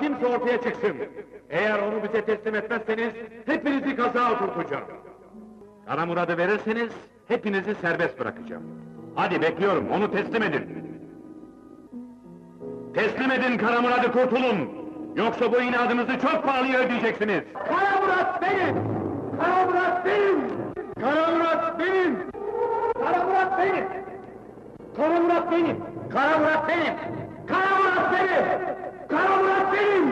Kimse ortaya çıksın. Eğer onu bize teslim etmezseniz hepinizi kaza oturtacağım. Karamurat'ı verirseniz hepinizi serbest bırakacağım. Hadi bekliyorum onu teslim edin. Teslim edin Karamurat'ı kurtulun. Yoksa bu inadınızı çok pahalıya ödeyeceksiniz. Karamurat benim! Karamurat benim! Karamurat benim! Karamurat benim! Karamurat benim! Karamurat benim! Karamurat benim! Kara Murat benim!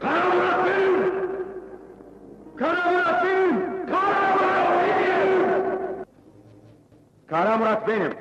Kara Murat benim! Kara Murat benim! Kara Murat benim! Kara Murat benim!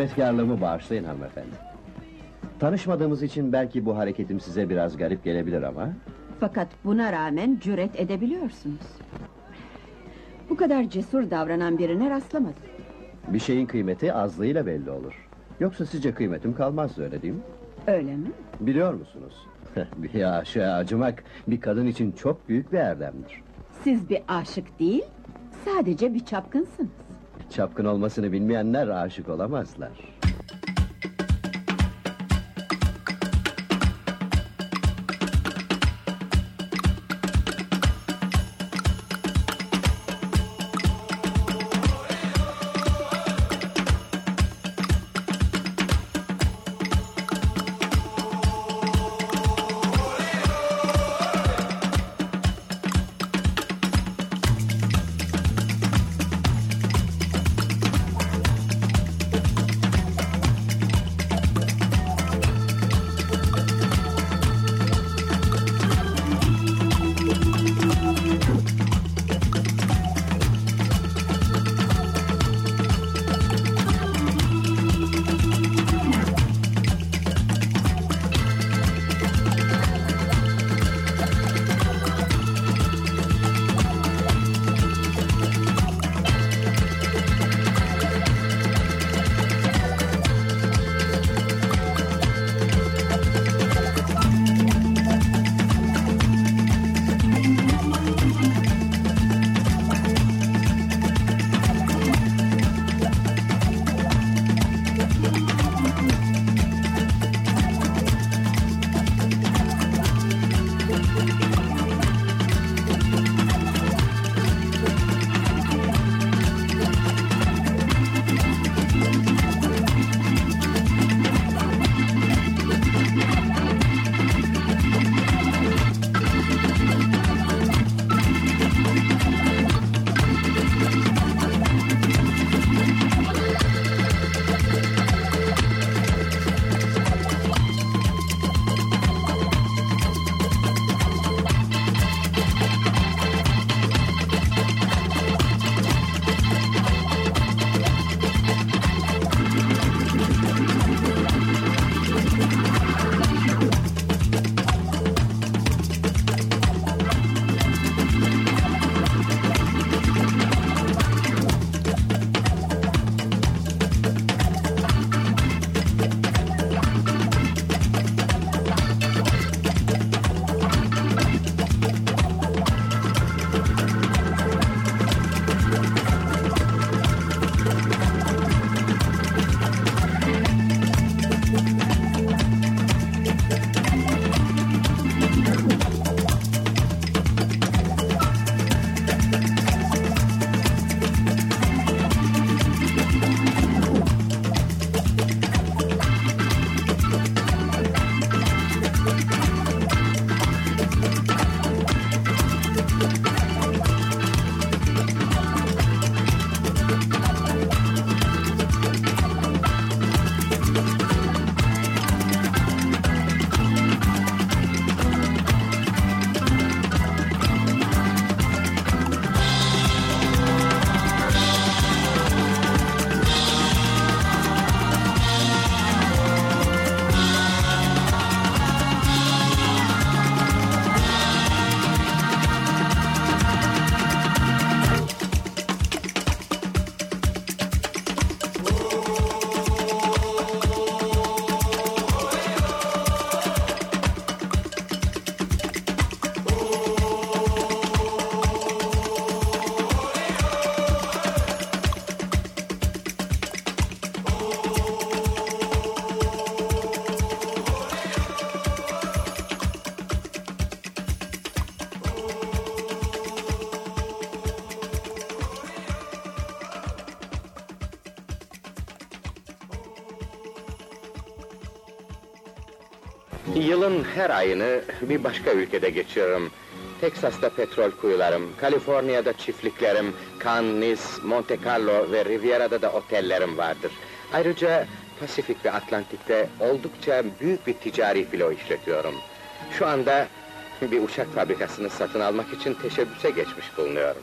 Cüretkarlığımı bağışlayın hanımefendi. Tanışmadığımız için belki bu hareketim size biraz garip gelebilir ama... Fakat buna rağmen cüret edebiliyorsunuz. Bu kadar cesur davranan birine rastlamadım. ...bir şeyin kıymeti azlığıyla belli olur. Yoksa sizce kıymetim kalmazdı öyle değil mi? Öyle mi? Biliyor musunuz? bir aşığa acımak bir kadın için çok büyük bir erdemdir. Siz bir aşık değil, sadece bir çapkınsınız. Çapkın olmasını bilmeyenler aşık olamazlar. Yılın her ayını bir başka ülkede geçiririm. Teksas'ta petrol kuyularım, Kaliforniya'da çiftliklerim, Cannes, Monte Carlo ve Riviera'da da otellerim vardır. Ayrıca Pasifik ve Atlantik'te oldukça büyük bir ticari filo işletiyorum. Şu anda bir uçak fabrikasını satın almak için teşebbüse geçmiş bulunuyorum.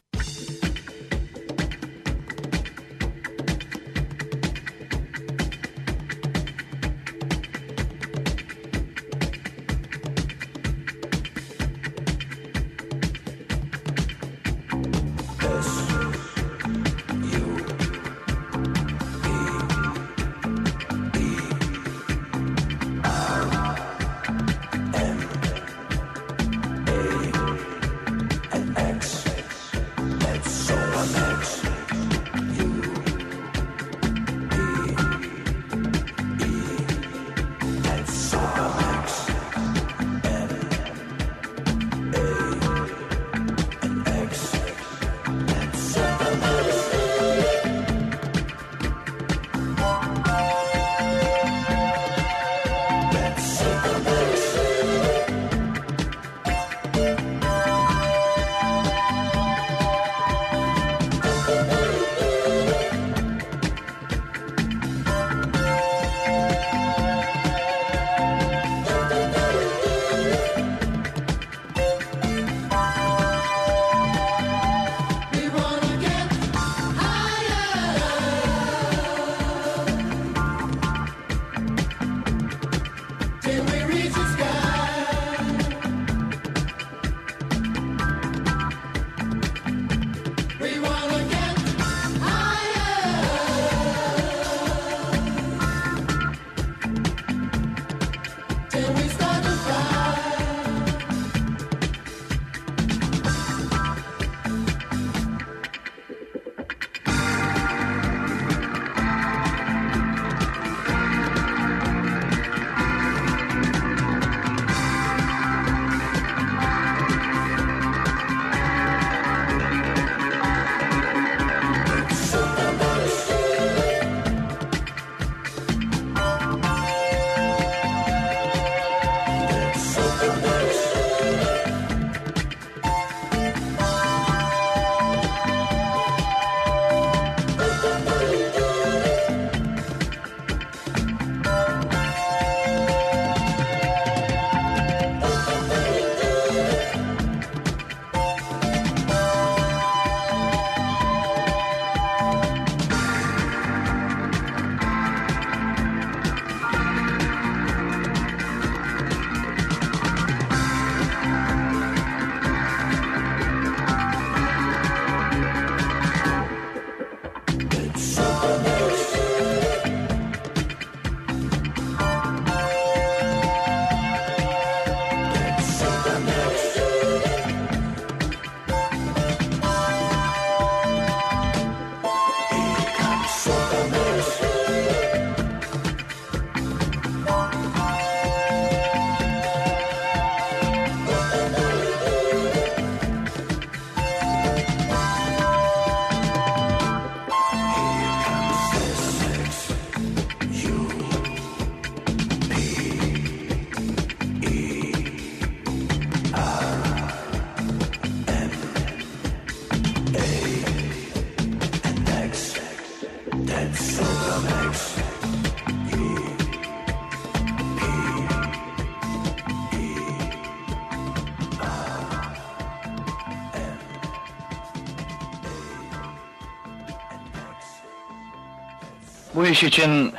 Bu iş için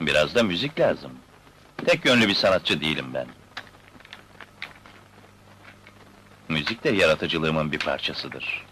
biraz da müzik lazım. Tek yönlü bir sanatçı değilim ben. Müzik de yaratıcılığımın bir parçasıdır.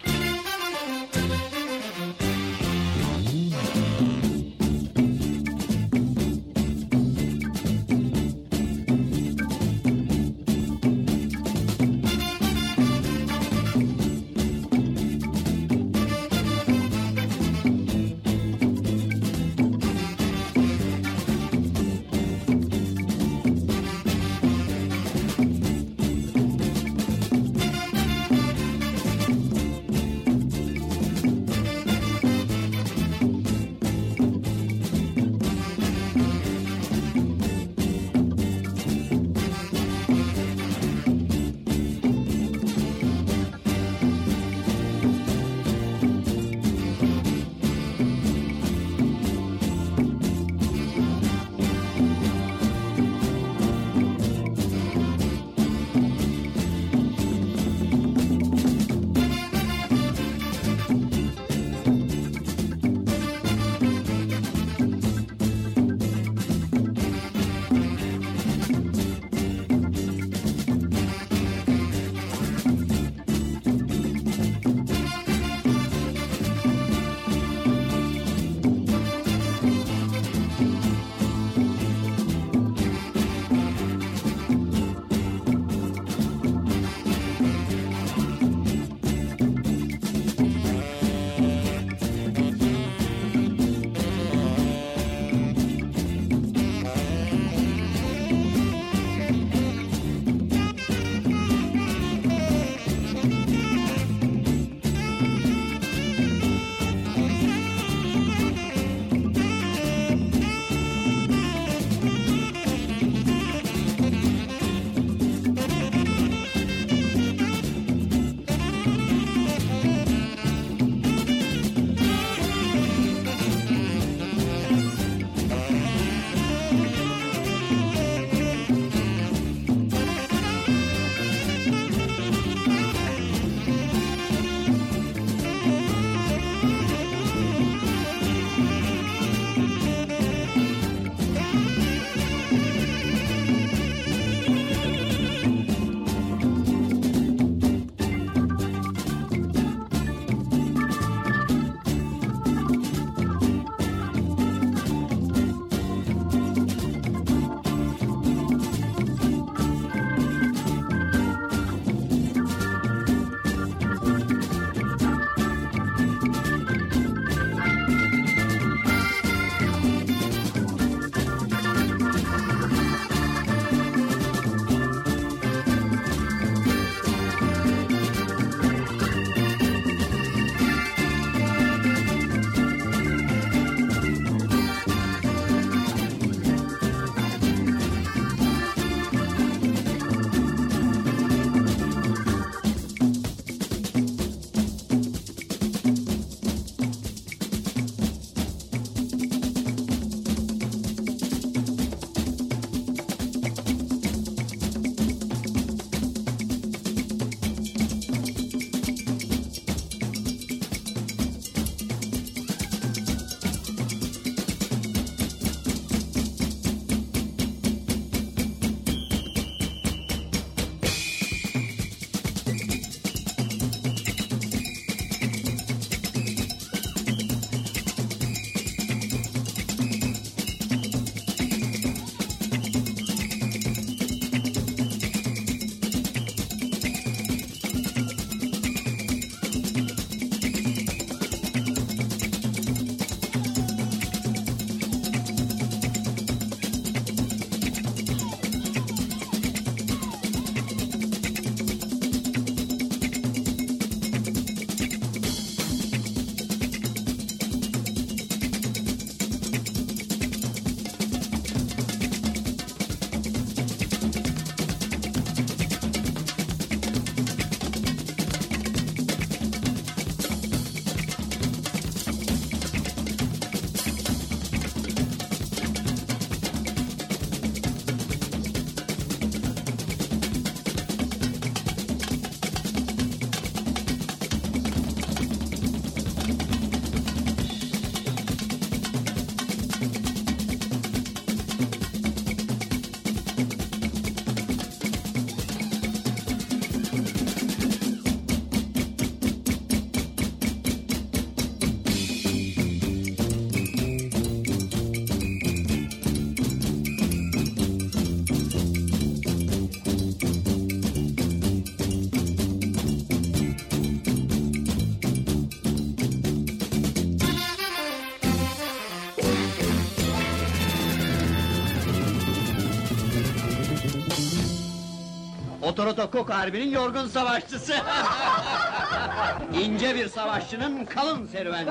Otorotokok Harbi'nin yorgun savaşçısı. İnce bir savaşçının kalın serüveni.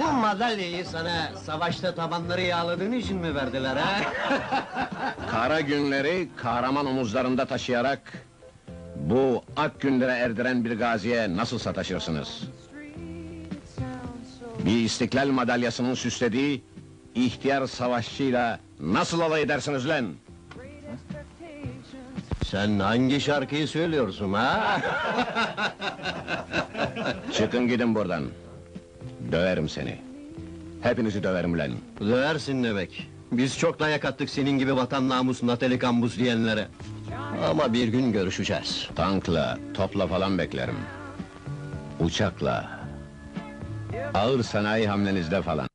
Bu madalyayı sana savaşta tabanları yağladığın için mi verdiler ha? Kara günleri kahraman omuzlarında taşıyarak... ...bu ak günlere erdiren bir gaziye nasıl sataşırsınız? Bir istiklal madalyasının süslediği... ...ihtiyar savaşçıyla nasıl alay edersiniz lan? Sen hangi şarkıyı söylüyorsun ha? Çıkın gidin buradan. Döverim seni. Hepinizi döverim lan. Döversin demek. Biz çok dayak attık senin gibi vatan namusuna telikambuz diyenlere. Ama bir gün görüşeceğiz. Tankla, topla falan beklerim. Uçakla. Ağır sanayi hamlenizde falan.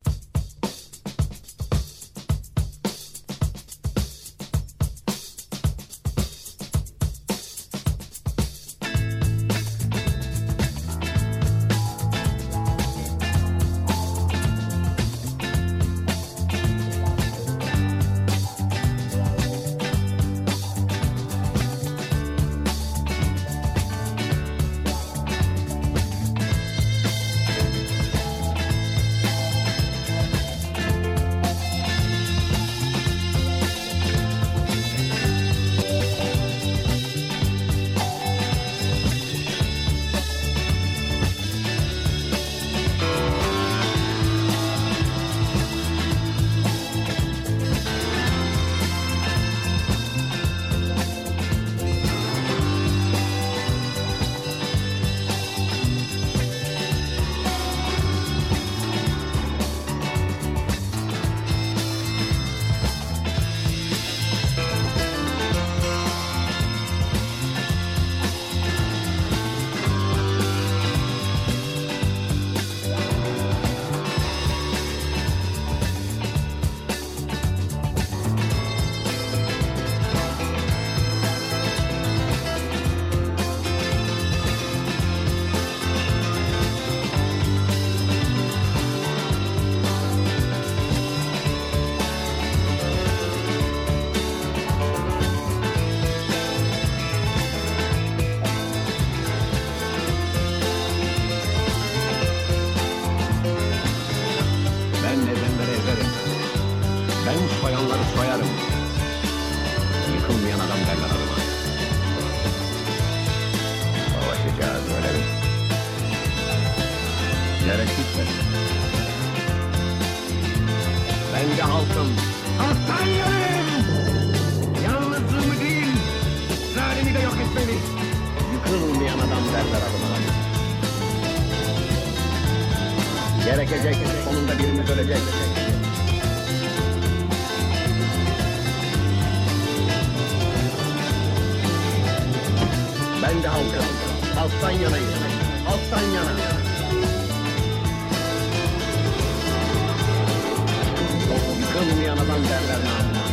Yıkılmayan adam derler namına.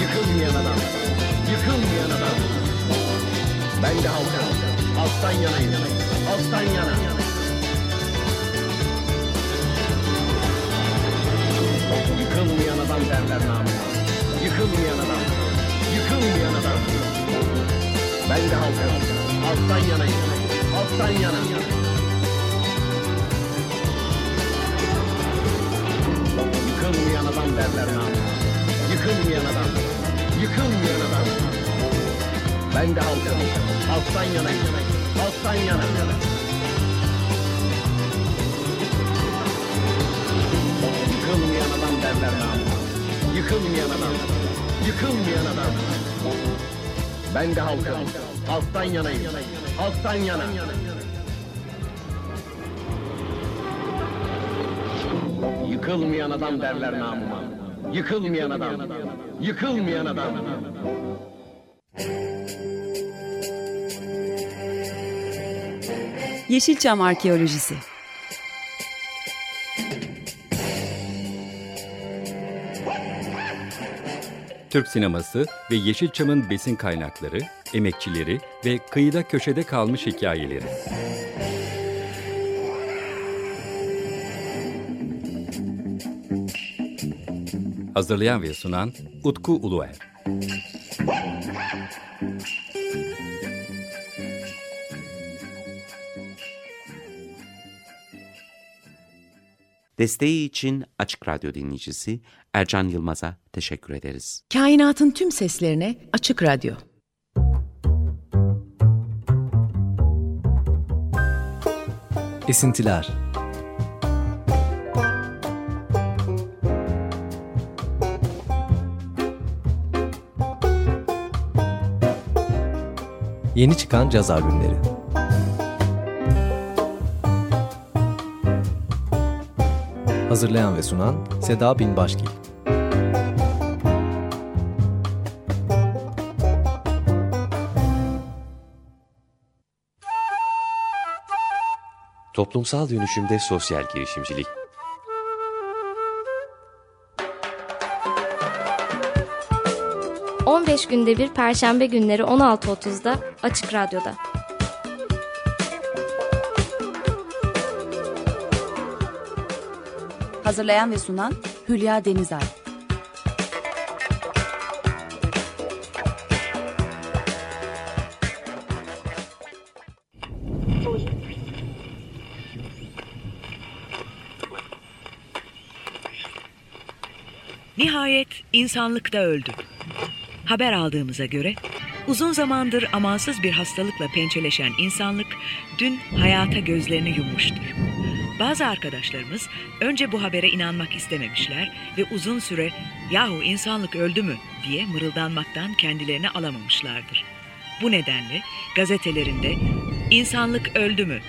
Yıkılmayan adam, yıkılmayan adam. Ben de halkım, halktan yanayım, halktan yana. Yıkılmayan adam derler namına. Yıkılmayan adam. Yıkılmayan adam. Ben de halkım. Halktan yanayım. Halktan yana. Yıkılmayan adam derler namına. Yıkılmayan adam. Yıkılmayan adam. Ben de halkım. Halktan yanayım. Halktan yana. Yıkılmayan adam derler namına. Yıkılmayan adam. Yıkılmayan adam. Ben de halkım. Halktan yanayım. Halktan yana. Yıkılmayan adam derler namıma. Yıkılmayan adam. Yıkılmayan adam. Yeşilçam Arkeolojisi Türk sineması ve Yeşilçam'ın besin kaynakları, emekçileri ve kıyıda köşede kalmış hikayeleri. Hazırlayan ve sunan Utku Uluer. Desteği için Açık Radyo dinleyicisi Ercan Yılmaz'a teşekkür ederiz. Kainatın tüm seslerine Açık Radyo. Esintiler Yeni çıkan caz albümleri Hazırlayan ve sunan Seda Binbaşgil Toplumsal dönüşümde sosyal girişimcilik. ...15 günde bir Perşembe günleri 16.30'da Açık Radyo'da. Hazırlayan ve sunan Hülya Denizay. Nihayet insanlık da öldü. Haber aldığımıza göre uzun zamandır amansız bir hastalıkla pençeleşen insanlık dün hayata gözlerini yummuştur. Bazı arkadaşlarımız önce bu habere inanmak istememişler ve uzun süre yahu insanlık öldü mü diye mırıldanmaktan kendilerini alamamışlardır. Bu nedenle gazetelerinde insanlık öldü mü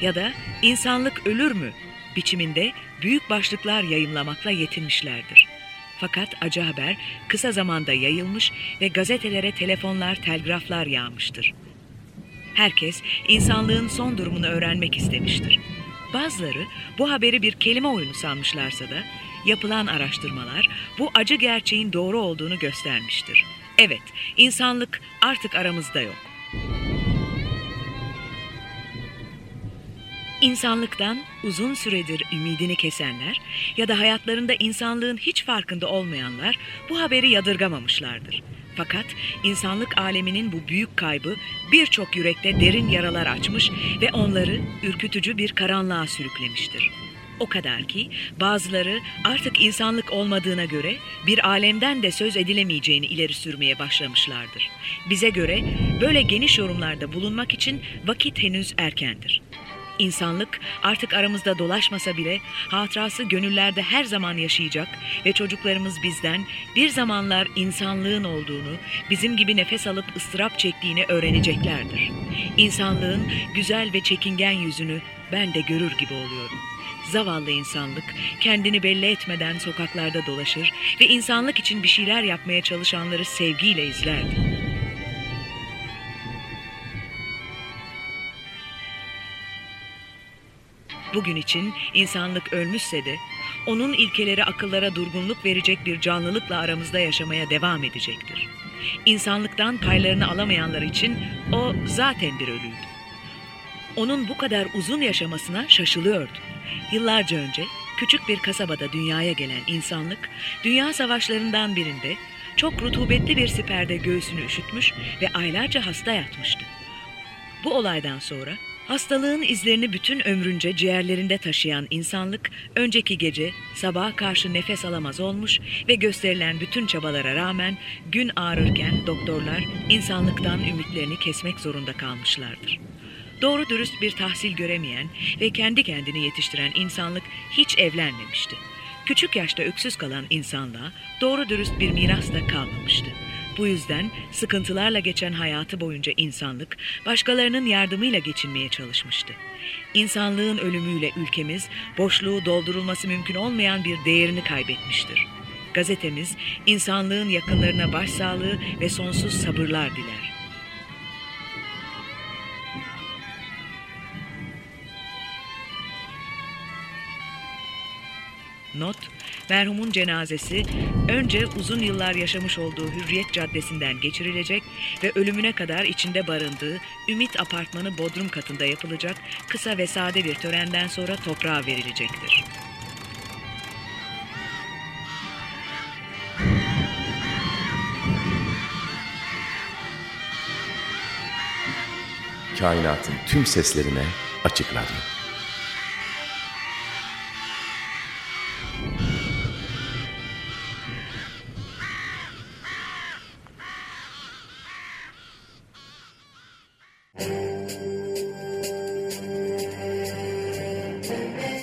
ya da insanlık ölür mü biçiminde büyük başlıklar yayımlamakla yetinmişlerdir. Fakat acı haber kısa zamanda yayılmış ve gazetelere telefonlar, telgraflar yağmıştır. Herkes insanlığın son durumunu öğrenmek istemiştir. Bazıları bu haberi bir kelime oyunu sanmışlarsa da yapılan araştırmalar bu acı gerçeğin doğru olduğunu göstermiştir. Evet, insanlık artık aramızda yok. İnsanlıktan uzun süredir ümidini kesenler ya da hayatlarında insanlığın hiç farkında olmayanlar bu haberi yadırgamamışlardır. Fakat insanlık aleminin bu büyük kaybı birçok yürekte derin yaralar açmış ve onları ürkütücü bir karanlığa sürüklemiştir. O kadar ki bazıları artık insanlık olmadığına göre bir alemden de söz edilemeyeceğini ileri sürmeye başlamışlardır. Bize göre böyle geniş yorumlarda bulunmak için vakit henüz erkendir. İnsanlık artık aramızda dolaşmasa bile hatırası gönüllerde her zaman yaşayacak ve çocuklarımız bizden bir zamanlar insanlığın olduğunu, bizim gibi nefes alıp ıstırap çektiğini öğreneceklerdir. İnsanlığın güzel ve çekingen yüzünü ben de görür gibi oluyorum. Zavallı insanlık kendini belli etmeden sokaklarda dolaşır ve insanlık için bir şeyler yapmaya çalışanları sevgiyle izlerdi. Bugün için insanlık ölmüşse de onun ilkeleri akıllara durgunluk verecek bir canlılıkla aramızda yaşamaya devam edecektir. İnsanlıktan paylarını alamayanlar için o zaten bir ölüydü. Onun bu kadar uzun yaşamasına şaşılıyordu. Yıllarca önce küçük bir kasabada dünyaya gelen insanlık, dünya savaşlarından birinde çok rutubetli bir siperde göğsünü üşütmüş ve aylarca hasta yatmıştı. Bu olaydan sonra Hastalığın izlerini bütün ömrünce ciğerlerinde taşıyan insanlık, önceki gece sabaha karşı nefes alamaz olmuş ve gösterilen bütün çabalara rağmen gün ağrırken doktorlar insanlıktan ümitlerini kesmek zorunda kalmışlardır. Doğru dürüst bir tahsil göremeyen ve kendi kendini yetiştiren insanlık hiç evlenmemişti. Küçük yaşta öksüz kalan insanlığa doğru dürüst bir miras da kalmamıştı. Bu yüzden sıkıntılarla geçen hayatı boyunca insanlık başkalarının yardımıyla geçinmeye çalışmıştı. İnsanlığın ölümüyle ülkemiz boşluğu doldurulması mümkün olmayan bir değerini kaybetmiştir. Gazetemiz insanlığın yakınlarına başsağlığı ve sonsuz sabırlar diler. Not, Merhumun cenazesi önce uzun yıllar yaşamış olduğu Hürriyet Caddesi'nden geçirilecek ve ölümüne kadar içinde barındığı Ümit Apartmanı Bodrum katında yapılacak kısa ve sade bir törenden sonra toprağa verilecektir. Kainatın tüm seslerine açık radyo.